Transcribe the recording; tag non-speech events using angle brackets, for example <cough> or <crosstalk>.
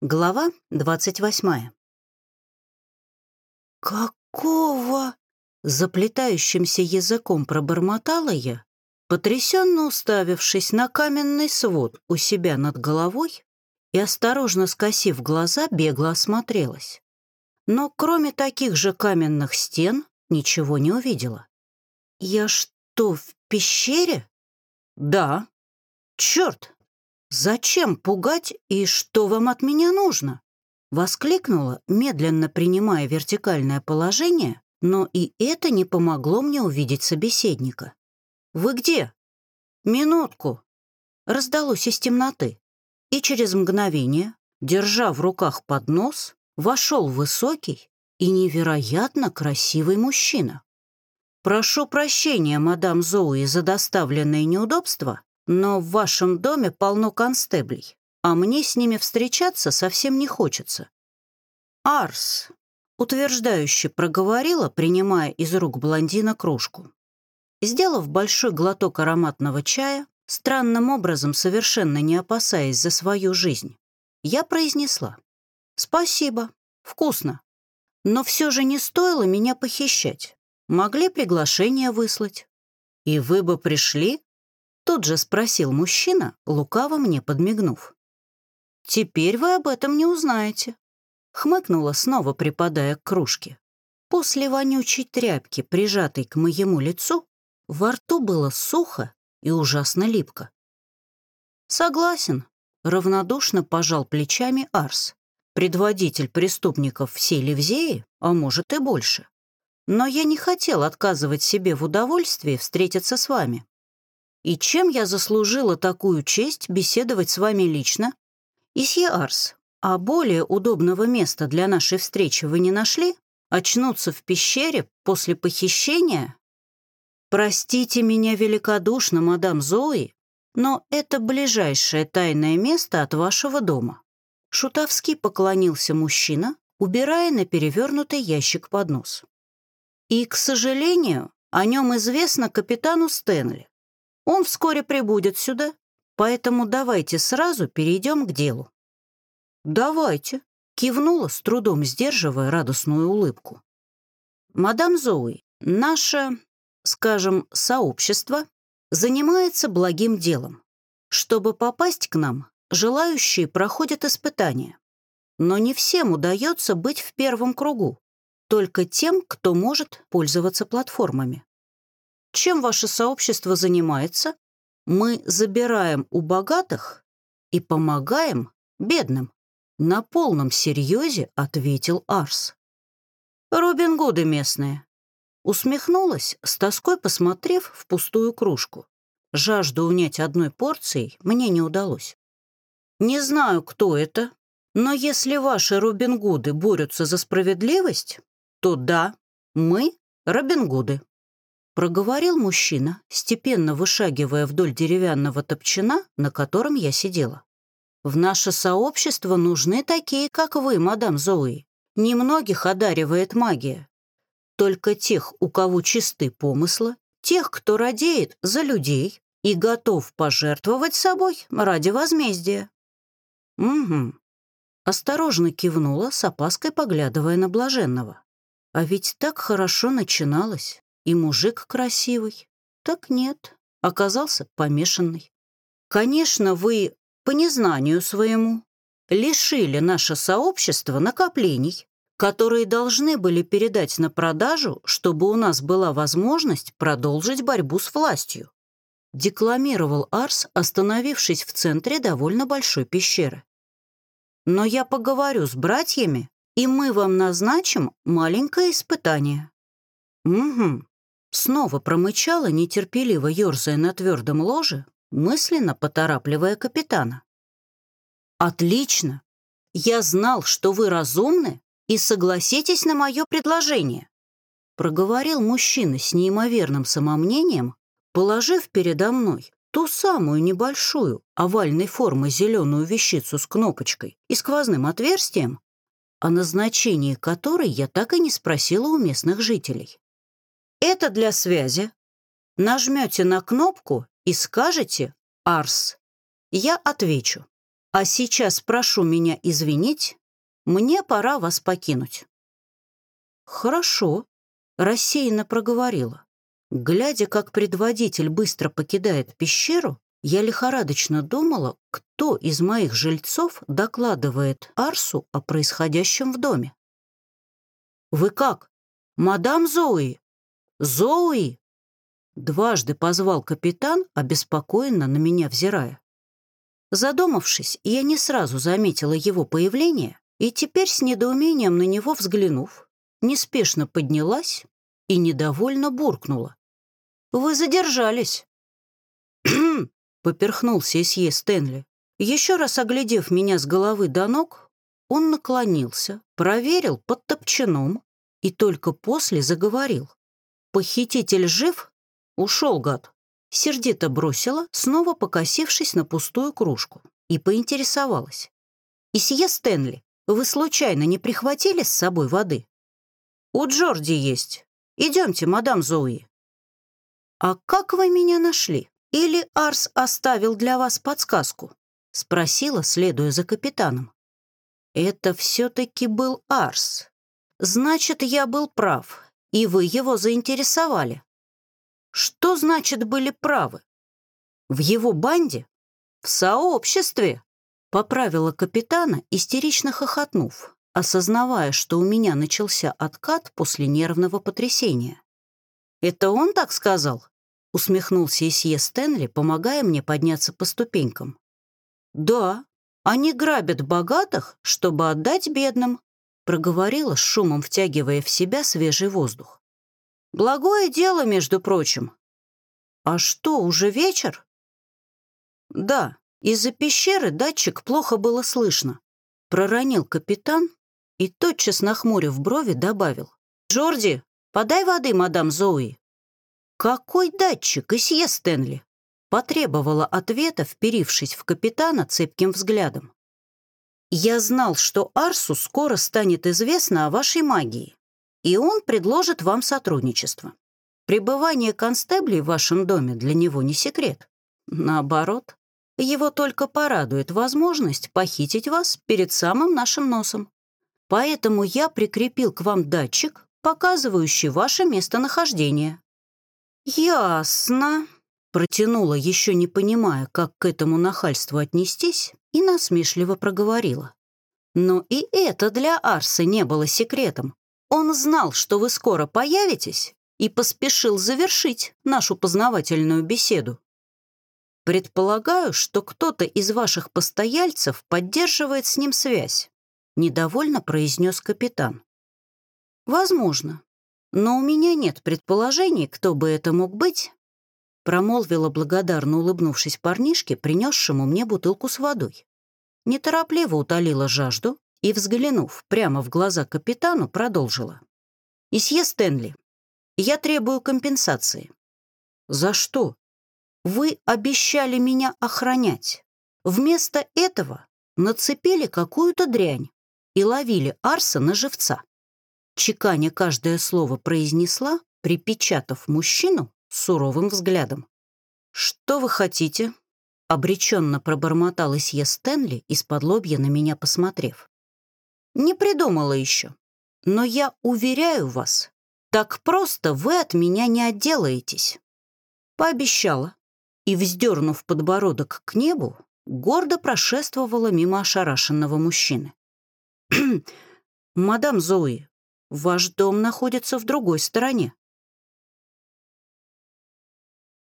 Глава двадцать восьмая. «Какого?» — заплетающимся языком пробормотала я, потрясенно уставившись на каменный свод у себя над головой и, осторожно скосив глаза, бегло осмотрелась. Но кроме таких же каменных стен ничего не увидела. «Я что, в пещере?» «Да». «Черт, «Зачем пугать и что вам от меня нужно?» Воскликнула, медленно принимая вертикальное положение, но и это не помогло мне увидеть собеседника. «Вы где?» «Минутку!» Раздалось из темноты, и через мгновение, держа в руках поднос, вошел высокий и невероятно красивый мужчина. «Прошу прощения, мадам Зоуи, за доставленные неудобства, но в вашем доме полно констеблей, а мне с ними встречаться совсем не хочется». «Арс», — утверждающе проговорила, принимая из рук блондина кружку. Сделав большой глоток ароматного чая, странным образом совершенно не опасаясь за свою жизнь, я произнесла «Спасибо, вкусно, но все же не стоило меня похищать. Могли приглашение выслать. И вы бы пришли?» Тут же спросил мужчина, лукаво мне подмигнув. «Теперь вы об этом не узнаете», — хмыкнула, снова припадая к кружке. После вонючей тряпки, прижатой к моему лицу, во рту было сухо и ужасно липко. «Согласен», — равнодушно пожал плечами Арс, предводитель преступников всей Ливзеи, а может и больше. «Но я не хотел отказывать себе в удовольствии встретиться с вами. И чем я заслужила такую честь беседовать с вами лично? Исье Арс, а более удобного места для нашей встречи вы не нашли? Очнуться в пещере после похищения? Простите меня великодушно, мадам Зои, но это ближайшее тайное место от вашего дома. Шутовски поклонился мужчина, убирая на перевернутый ящик поднос. И, к сожалению, о нем известно капитану Стэнли. Он вскоре прибудет сюда, поэтому давайте сразу перейдем к делу». «Давайте», — кивнула, с трудом сдерживая радостную улыбку. «Мадам Зоуи, наше, скажем, сообщество занимается благим делом. Чтобы попасть к нам, желающие проходят испытания. Но не всем удается быть в первом кругу, только тем, кто может пользоваться платформами. Чем ваше сообщество занимается? Мы забираем у богатых и помогаем бедным. На полном серьезе ответил Арс. Робин Гуды местные. Усмехнулась, с тоской посмотрев в пустую кружку. Жажду унять одной порцией мне не удалось. Не знаю, кто это, но если ваши Робин Гуды борются за справедливость, то да, мы Робин Гуды проговорил мужчина, степенно вышагивая вдоль деревянного топчина, на котором я сидела. «В наше сообщество нужны такие, как вы, мадам Зои. Немногих одаривает магия. Только тех, у кого чисты помыслы, тех, кто радеет за людей и готов пожертвовать собой ради возмездия». «Угу». Осторожно кивнула, с опаской поглядывая на блаженного. А ведь так хорошо начиналось и мужик красивый. Так нет, оказался помешанный. Конечно, вы, по незнанию своему, лишили наше сообщество накоплений, которые должны были передать на продажу, чтобы у нас была возможность продолжить борьбу с властью. Декламировал Арс, остановившись в центре довольно большой пещеры. Но я поговорю с братьями, и мы вам назначим маленькое испытание. Угу. Снова промычала, нетерпеливо ерзая на твердом ложе, мысленно поторапливая капитана. «Отлично! Я знал, что вы разумны и согласитесь на мое предложение», проговорил мужчина с неимоверным самомнением, положив передо мной ту самую небольшую овальной формы зеленую вещицу с кнопочкой и сквозным отверстием, о назначении которой я так и не спросила у местных жителей. Это для связи. Нажмете на кнопку и скажете «Арс». Я отвечу. А сейчас прошу меня извинить, мне пора вас покинуть». «Хорошо», — рассеянно проговорила. Глядя, как предводитель быстро покидает пещеру, я лихорадочно думала, кто из моих жильцов докладывает Арсу о происходящем в доме. «Вы как? Мадам Зои? Зои?» Дважды позвал капитан, обеспокоенно на меня взирая. Задумавшись, я не сразу заметила его появление и теперь с недоумением на него взглянув, неспешно поднялась и недовольно буркнула. «Вы задержались». <clears throat> поперхнулся Исье Стэнли. Еще раз оглядев меня с головы до ног, он наклонился, проверил под топчаном и только после заговорил. «Похититель жив?» «Ушел, гад!» Сердито бросила, снова покосившись на пустую кружку, и поинтересовалась. «Исье Стэнли, вы случайно не прихватили с собой воды?» «У Джорди есть. Идемте, мадам Зоуи». «А как вы меня нашли?» Или Арс оставил для вас подсказку?» — спросила, следуя за капитаном. «Это все-таки был Арс. Значит, я был прав, и вы его заинтересовали. Что значит были правы? В его банде? В сообществе?» — поправила капитана, истерично хохотнув, осознавая, что у меня начался откат после нервного потрясения. «Это он так сказал?» усмехнулся Исье Стэнли, помогая мне подняться по ступенькам. «Да, они грабят богатых, чтобы отдать бедным», проговорила с шумом, втягивая в себя свежий воздух. «Благое дело, между прочим». «А что, уже вечер?» «Да, из-за пещеры датчик плохо было слышно», проронил капитан и, тотчас нахмурив брови, добавил. «Джорди, подай воды, мадам Зои». «Какой датчик, Исье Стэнли?» Потребовала ответа, вперившись в капитана цепким взглядом. «Я знал, что Арсу скоро станет известно о вашей магии, и он предложит вам сотрудничество. Пребывание констеблей в вашем доме для него не секрет. Наоборот, его только порадует возможность похитить вас перед самым нашим носом. Поэтому я прикрепил к вам датчик, показывающий ваше местонахождение. «Ясно», — протянула, еще не понимая, как к этому нахальству отнестись, и насмешливо проговорила. «Но и это для Арса не было секретом. Он знал, что вы скоро появитесь, и поспешил завершить нашу познавательную беседу. Предполагаю, что кто-то из ваших постояльцев поддерживает с ним связь», — недовольно произнес капитан. «Возможно но у меня нет предположений, кто бы это мог быть, промолвила благодарно улыбнувшись парнишке, принесшему мне бутылку с водой. Неторопливо утолила жажду и, взглянув прямо в глаза капитану, продолжила. «Исье Стэнли, я требую компенсации». «За что?» «Вы обещали меня охранять. Вместо этого нацепили какую-то дрянь и ловили Арса на живца чеканя каждое слово произнесла, припечатав мужчину суровым взглядом. «Что вы хотите?» — обреченно пробормоталась я Стэнли, из-под лобья на меня посмотрев. «Не придумала еще. Но я уверяю вас, так просто вы от меня не отделаетесь». Пообещала и, вздернув подбородок к небу, гордо прошествовала мимо ошарашенного мужчины. «Мадам Зои, Ваш дом находится в другой стороне.